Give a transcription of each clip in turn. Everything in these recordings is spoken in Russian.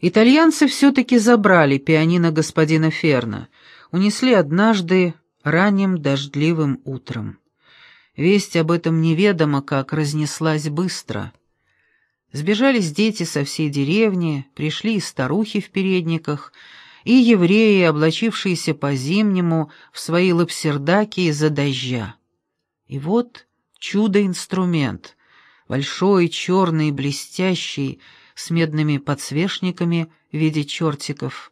Итальянцы все-таки забрали пианино господина Ферна, унесли однажды ранним дождливым утром. Весть об этом неведомо как разнеслась быстро. Сбежались дети со всей деревни, пришли и старухи в передниках, и евреи, облачившиеся по-зимнему в свои лапсердаки из-за дождя. И вот чудо-инструмент, большой, черный, блестящий, с медными подсвечниками в виде чертиков,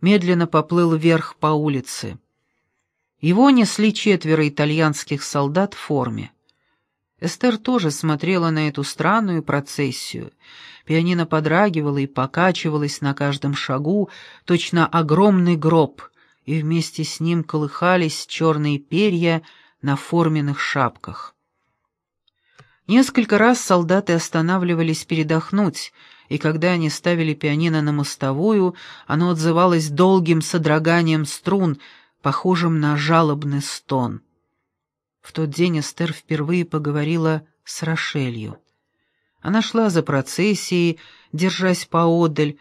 медленно поплыл вверх по улице. Его несли четверо итальянских солдат в форме. Эстер тоже смотрела на эту странную процессию. Пианино подрагивало и покачивалось на каждом шагу, точно огромный гроб, и вместе с ним колыхались черные перья на форменных шапках. Несколько раз солдаты останавливались передохнуть, и когда они ставили пианино на мостовую, оно отзывалось долгим содроганием струн, похожим на жалобный стон. В тот день Эстер впервые поговорила с Рошелью. Она шла за процессией, держась поодаль,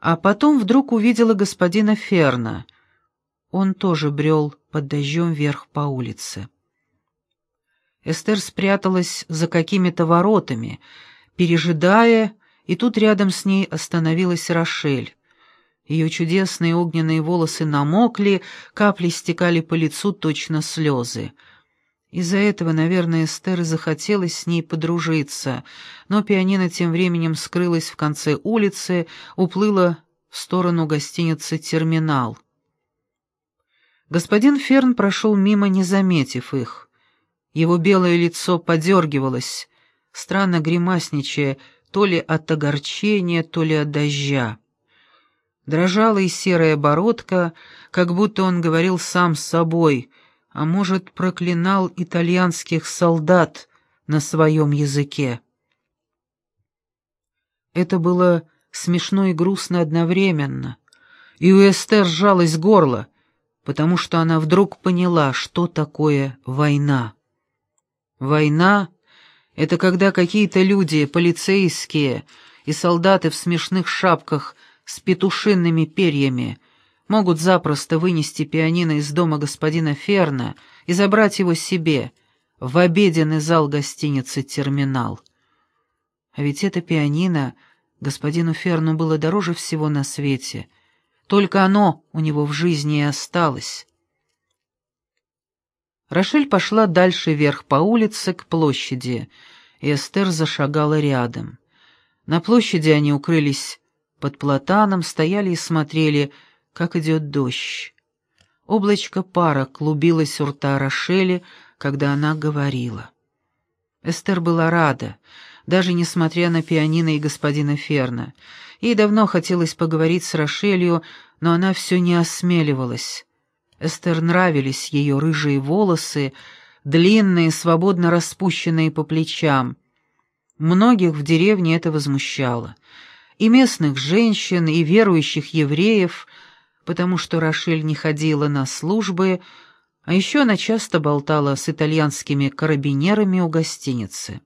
а потом вдруг увидела господина Ферна. Он тоже брел под дождем вверх по улице. Эстер спряталась за какими-то воротами, пережидая, и тут рядом с ней остановилась Рошель. Ее чудесные огненные волосы намокли, капли стекали по лицу точно слезы. Из-за этого, наверное, Эстер захотелось с ней подружиться, но пианино тем временем скрылось в конце улицы, уплыло в сторону гостиницы «Терминал». Господин Ферн прошел мимо, не заметив их. Его белое лицо подергивалось, странно гримасничая, то ли от огорчения, то ли от дождя. Дрожала и серая бородка, как будто он говорил сам с собой — а может, проклинал итальянских солдат на своем языке. Это было смешно и грустно одновременно, и у Эстер сжалось горло, потому что она вдруг поняла, что такое война. Война — это когда какие-то люди, полицейские и солдаты в смешных шапках с петушинными перьями — могут запросто вынести пианино из дома господина Ферна и забрать его себе в обеденный зал гостиницы «Терминал». А ведь это пианино господину Ферну было дороже всего на свете. Только оно у него в жизни и осталось. Рошель пошла дальше вверх по улице к площади, и Эстер зашагала рядом. На площади они укрылись под платаном, стояли и смотрели — как идет дождь. Облачко пара клубилось у рта Рошели, когда она говорила. Эстер была рада, даже несмотря на пианино и господина Ферна. Ей давно хотелось поговорить с Рошелью, но она все не осмеливалась. Эстер нравились ее рыжие волосы, длинные, свободно распущенные по плечам. Многих в деревне это возмущало. И местных женщин, и верующих евреев — потому что Рошель не ходила на службы, а еще она часто болтала с итальянскими карабинерами у гостиницы.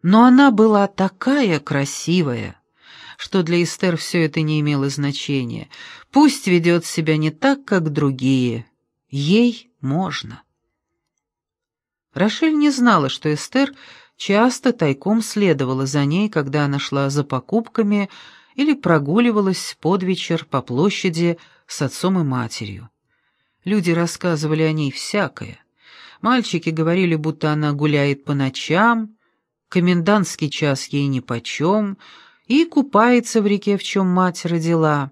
Но она была такая красивая, что для Эстер все это не имело значения. Пусть ведет себя не так, как другие. Ей можно. Рошель не знала, что Эстер часто тайком следовала за ней, когда она шла за покупками, или прогуливалась под вечер по площади с отцом и матерью. Люди рассказывали о ней всякое. Мальчики говорили, будто она гуляет по ночам, комендантский час ей нипочем, и купается в реке, в чем мать родила.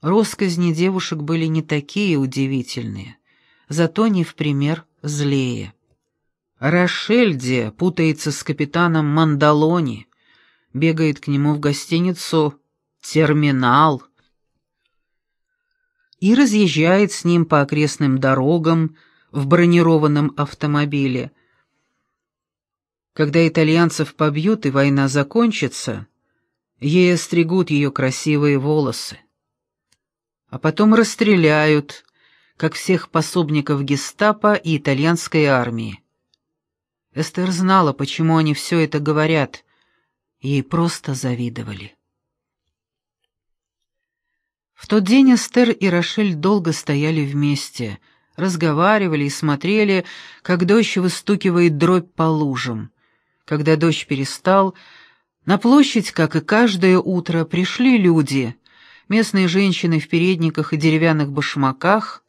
Росказни девушек были не такие удивительные, зато не в пример злее. Рошельде путается с капитаном Мандалони, бегает к нему в гостиницу «Терминал» и разъезжает с ним по окрестным дорогам в бронированном автомобиле. Когда итальянцев побьют и война закончится, ей остригут ее красивые волосы. А потом расстреляют, как всех пособников гестапо и итальянской армии. Эстер знала, почему они все это говорят — Ей просто завидовали. В тот день Эстер и Рошель долго стояли вместе, разговаривали и смотрели, как дождь выстукивает дробь по лужам. Когда дождь перестал, на площадь, как и каждое утро, пришли люди, местные женщины в передниках и деревянных башмаках,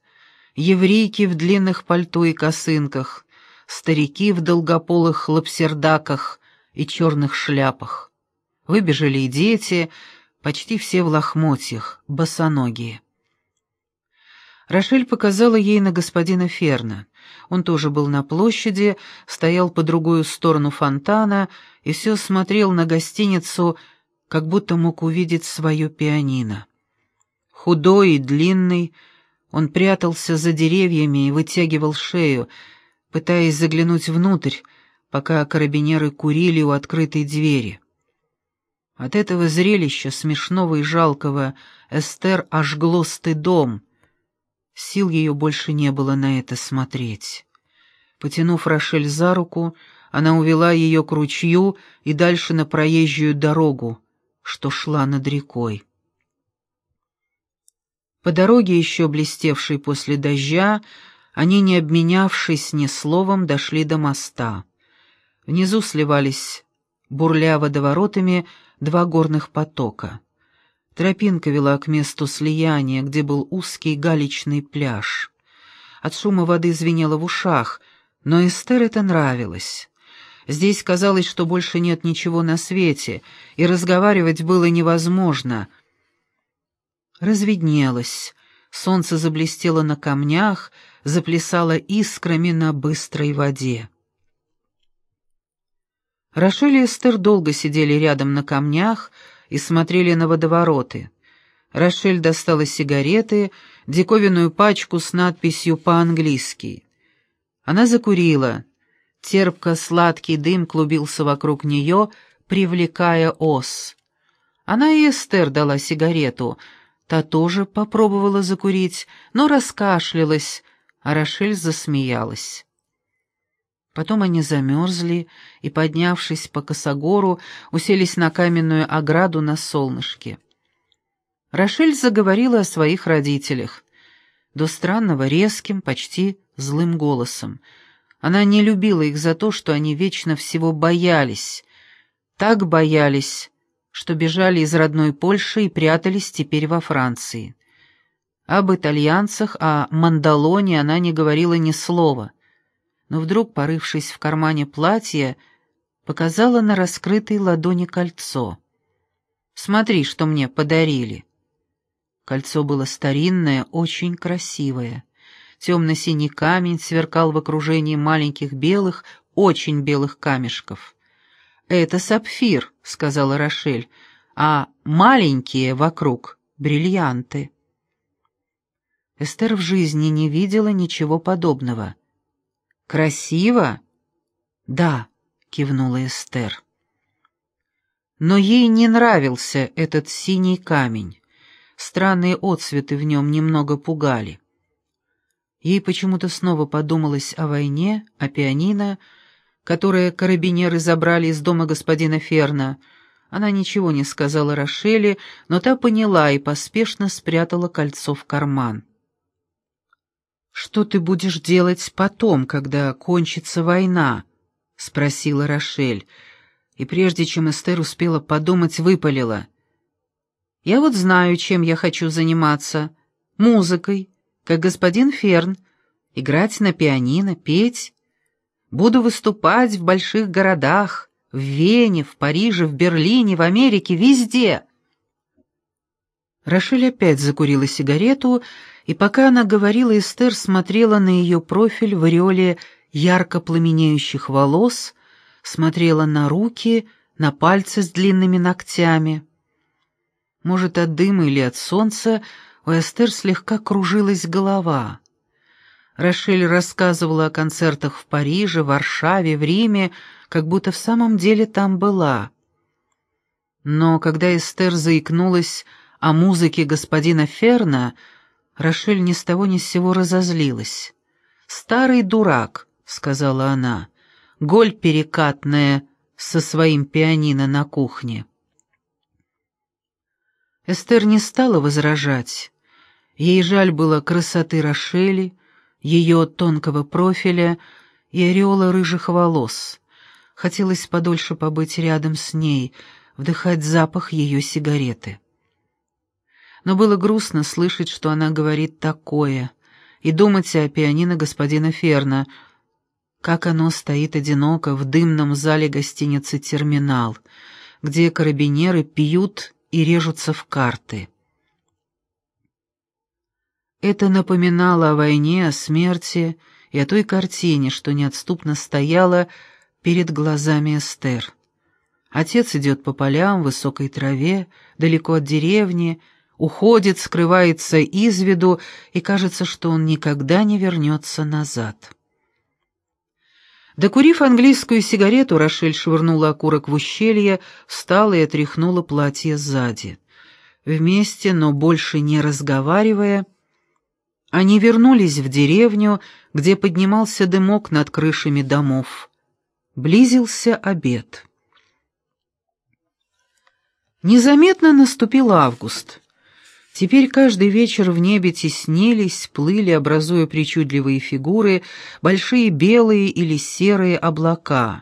еврейки в длинных пальто и косынках, старики в долгополых лапсердаках и черных шляпах. Выбежали и дети, почти все в лохмотьях, босоногие. Рошель показала ей на господина Ферна. Он тоже был на площади, стоял по другую сторону фонтана и все смотрел на гостиницу, как будто мог увидеть свое пианино. Худой и длинный, он прятался за деревьями и вытягивал шею, пытаясь заглянуть внутрь, пока карабинеры курили у открытой двери. От этого зрелища, смешного и жалкого, Эстер ожгло стыдом. Сил ее больше не было на это смотреть. Потянув Рошель за руку, она увела ее к ручью и дальше на проезжую дорогу, что шла над рекой. По дороге, еще блестевшей после дождя, они, не обменявшись ни словом, дошли до моста. Внизу сливались, бурля водоворотами, два горных потока. Тропинка вела к месту слияния, где был узкий галечный пляж. От шума воды звенело в ушах, но Эстер это нравилось. Здесь казалось, что больше нет ничего на свете, и разговаривать было невозможно. Разведнелось, солнце заблестело на камнях, заплясало искрами на быстрой воде. Рошель и Эстер долго сидели рядом на камнях и смотрели на водовороты. Рошель достала сигареты, диковинную пачку с надписью по-английски. Она закурила. Терпко-сладкий дым клубился вокруг нее, привлекая ос. Она и Эстер дала сигарету. Та тоже попробовала закурить, но раскашлялась, а Рошель засмеялась. Потом они замерзли и, поднявшись по косогору, уселись на каменную ограду на солнышке. Рошель заговорила о своих родителях. До странного резким, почти злым голосом. Она не любила их за то, что они вечно всего боялись. Так боялись, что бежали из родной Польши и прятались теперь во Франции. Об итальянцах, о Мандалоне она не говорила ни слова — но вдруг, порывшись в кармане платья, показала на раскрытой ладони кольцо. «Смотри, что мне подарили». Кольцо было старинное, очень красивое. Темно-синий камень сверкал в окружении маленьких белых, очень белых камешков. «Это сапфир», — сказала Рошель, — «а маленькие вокруг — бриллианты». Эстер в жизни не видела ничего подобного. «Красиво?» «Да», — кивнула Эстер. Но ей не нравился этот синий камень. Странные отцветы в нем немного пугали. Ей почему-то снова подумалось о войне, о пианино, которое карабинеры забрали из дома господина Ферна. Она ничего не сказала Рошеле, но та поняла и поспешно спрятала кольцо в карман. «Что ты будешь делать потом, когда кончится война?» — спросила Рошель, и прежде чем Эстер успела подумать, выпалила. «Я вот знаю, чем я хочу заниматься. Музыкой, как господин Ферн, играть на пианино, петь. Буду выступать в больших городах, в Вене, в Париже, в Берлине, в Америке, везде». Рошель опять закурила сигарету и пока она говорила, Эстер смотрела на ее профиль в ореоле ярко пламенеющих волос, смотрела на руки, на пальцы с длинными ногтями. Может, от дыма или от солнца у Эстер слегка кружилась голова. Рошель рассказывала о концертах в Париже, Варшаве, в Риме, как будто в самом деле там была. Но когда Эстер заикнулась о музыке господина Ферна, Рошель ни с того ни с сего разозлилась. «Старый дурак», — сказала она, — «голь перекатная, со своим пианино на кухне. Эстер не стала возражать. Ей жаль было красоты Рошели, ее тонкого профиля и ореола рыжих волос. Хотелось подольше побыть рядом с ней, вдыхать запах ее сигареты. Но было грустно слышать, что она говорит такое, и думать о пианино господина Ферна, как оно стоит одиноко в дымном зале гостиницы «Терминал», где карабинеры пьют и режутся в карты. Это напоминало о войне, о смерти и о той картине, что неотступно стояла перед глазами Эстер. Отец идет по полям, высокой траве, далеко от деревни, уходит, скрывается из виду, и кажется, что он никогда не вернется назад. Докурив английскую сигарету, Рошель швырнула окурок в ущелье, встала и отряхнула платье сзади. Вместе, но больше не разговаривая, они вернулись в деревню, где поднимался дымок над крышами домов. Близился обед. Незаметно наступил август. Теперь каждый вечер в небе теснились, плыли, образуя причудливые фигуры, большие белые или серые облака.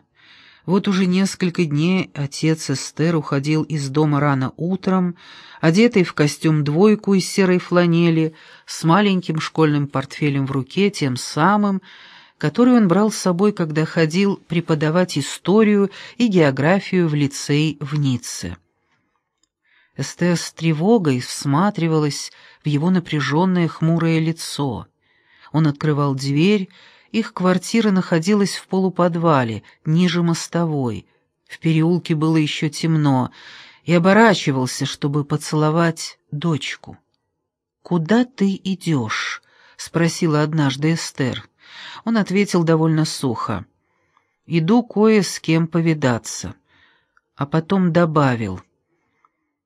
Вот уже несколько дней отец Эстер уходил из дома рано утром, одетый в костюм-двойку из серой фланели, с маленьким школьным портфелем в руке, тем самым, который он брал с собой, когда ходил преподавать историю и географию в лицей в Ницце. Эстер с тревогой всматривалась в его напряженное хмурое лицо. Он открывал дверь, их квартира находилась в полуподвале, ниже мостовой. В переулке было еще темно, и оборачивался, чтобы поцеловать дочку. «Куда ты идешь?» — спросила однажды Эстер. Он ответил довольно сухо. «Иду кое с кем повидаться». А потом добавил —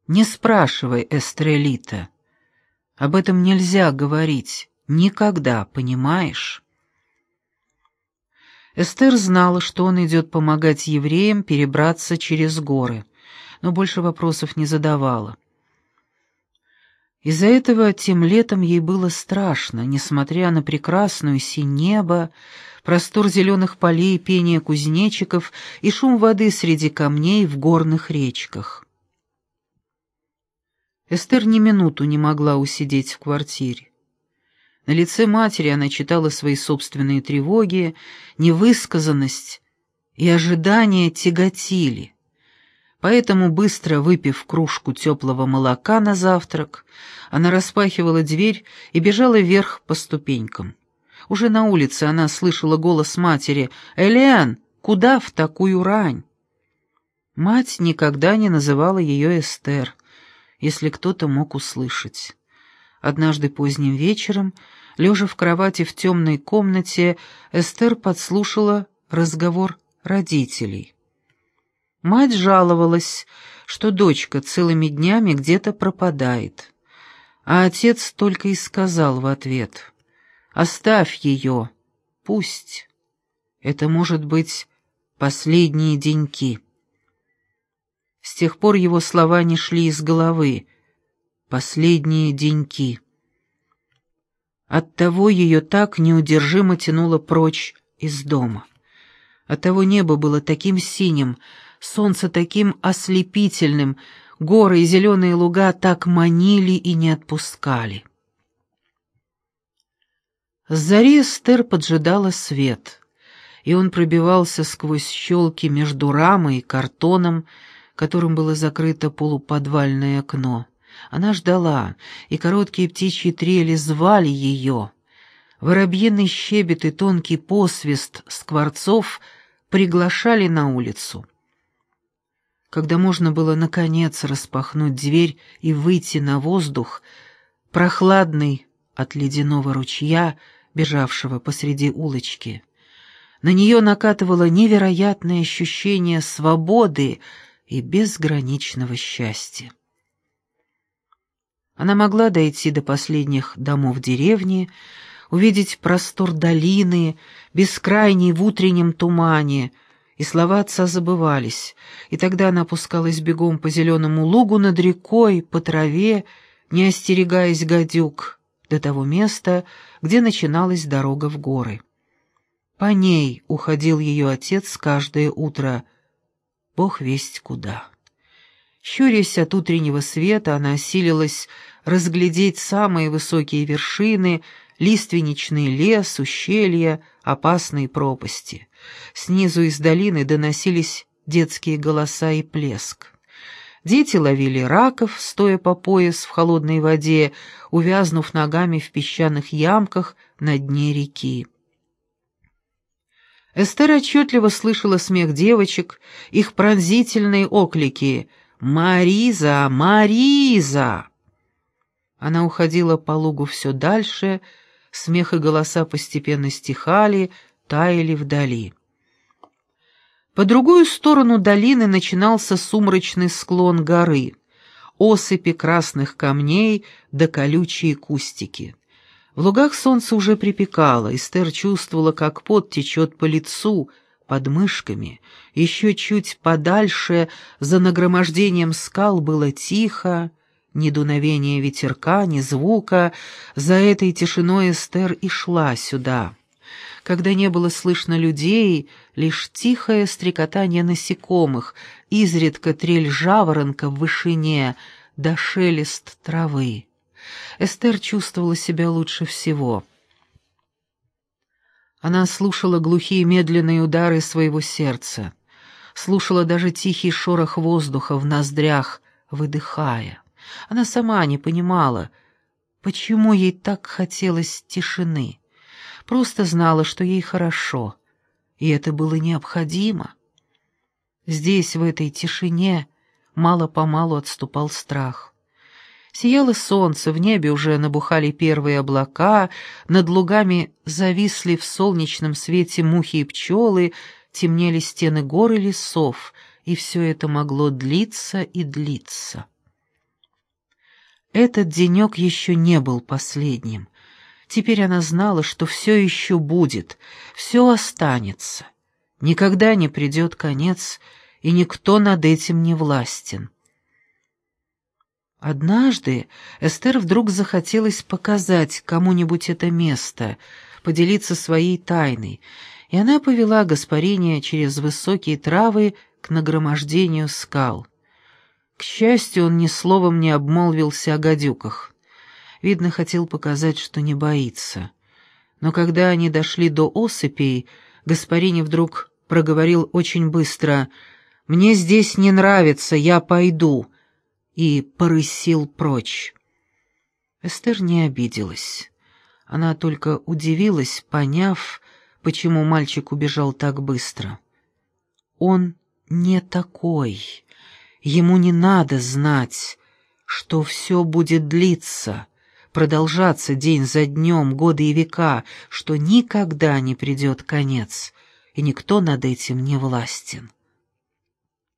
не спрашивай, Эстрелита. Об этом нельзя говорить. Никогда, понимаешь? Эстер знала, что он идет помогать евреям перебраться через горы, но больше вопросов не задавала. Из-за этого тем летом ей было страшно, несмотря на прекрасную синь небо, простор зеленых полей, пение кузнечиков и шум воды среди камней в горных речках. Эстер ни минуту не могла усидеть в квартире. На лице матери она читала свои собственные тревоги, невысказанность и ожидания тяготили. Поэтому, быстро выпив кружку теплого молока на завтрак, она распахивала дверь и бежала вверх по ступенькам. Уже на улице она слышала голос матери «Элен, куда в такую рань?» Мать никогда не называла ее Эстер — если кто-то мог услышать. Однажды поздним вечером, лежа в кровати в темной комнате, Эстер подслушала разговор родителей. Мать жаловалась, что дочка целыми днями где-то пропадает, а отец только и сказал в ответ «Оставь ее, пусть. Это может быть последние деньки». С тех пор его слова не шли из головы. Последние деньки. Оттого ее так неудержимо тянуло прочь из дома. Оттого небо было таким синим, солнце таким ослепительным, горы и зеленые луга так манили и не отпускали. С зари Эстер поджидала свет, и он пробивался сквозь щелки между рамой и картоном, которым было закрыто полуподвальное окно. Она ждала, и короткие птичьи трели звали ее. Воробьиный щебет и тонкий посвист скворцов приглашали на улицу. Когда можно было, наконец, распахнуть дверь и выйти на воздух, прохладный от ледяного ручья, бежавшего посреди улочки, на нее накатывало невероятное ощущение свободы, и безграничного счастья. Она могла дойти до последних домов деревни, увидеть простор долины, бескрайний в утреннем тумане, и слова отца забывались, и тогда она опускалась бегом по зеленому лугу над рекой, по траве, не остерегаясь гадюк, до того места, где начиналась дорога в горы. По ней уходил ее отец каждое утро, бог весть куда. Щурясь от утреннего света, она осилилась разглядеть самые высокие вершины, лиственничный лес, ущелья, опасные пропасти. Снизу из долины доносились детские голоса и плеск. Дети ловили раков, стоя по пояс в холодной воде, увязнув ногами в песчаных ямках на дне реки. Эстер отчетливо слышала смех девочек, их пронзительные оклики «Мариза! Мариза!». Она уходила по лугу все дальше, смех и голоса постепенно стихали, таяли вдали. По другую сторону долины начинался сумрачный склон горы, осыпи красных камней да колючие кустики. В лугах солнце уже припекало, Эстер чувствовала, как пот течет по лицу, под мышками. Еще чуть подальше, за нагромождением скал, было тихо, ни дуновения ветерка, ни звука. За этой тишиной Эстер и шла сюда. Когда не было слышно людей, лишь тихое стрекотание насекомых, изредка трель жаворонка в вышине, да шелест травы. Эстер чувствовала себя лучше всего. Она слушала глухие медленные удары своего сердца, слушала даже тихий шорох воздуха в ноздрях, выдыхая. Она сама не понимала, почему ей так хотелось тишины. Просто знала, что ей хорошо, и это было необходимо. Здесь, в этой тишине, мало-помалу отступал страх. Сияло солнце, в небе уже набухали первые облака, над лугами зависли в солнечном свете мухи и пчелы, темнели стены гор и лесов, и все это могло длиться и длиться. Этот денек еще не был последним. Теперь она знала, что все еще будет, все останется. Никогда не придет конец, и никто над этим не властен. Однажды Эстер вдруг захотелось показать кому-нибудь это место, поделиться своей тайной, и она повела Гаспариния через высокие травы к нагромождению скал. К счастью, он ни словом не обмолвился о гадюках. Видно, хотел показать, что не боится. Но когда они дошли до осыпей, Гаспарини вдруг проговорил очень быстро «Мне здесь не нравится, я пойду», и порысил прочь. Эстер не обиделась. Она только удивилась, поняв, почему мальчик убежал так быстро. Он не такой. Ему не надо знать, что все будет длиться, продолжаться день за днем, годы и века, что никогда не придет конец, и никто над этим не властен.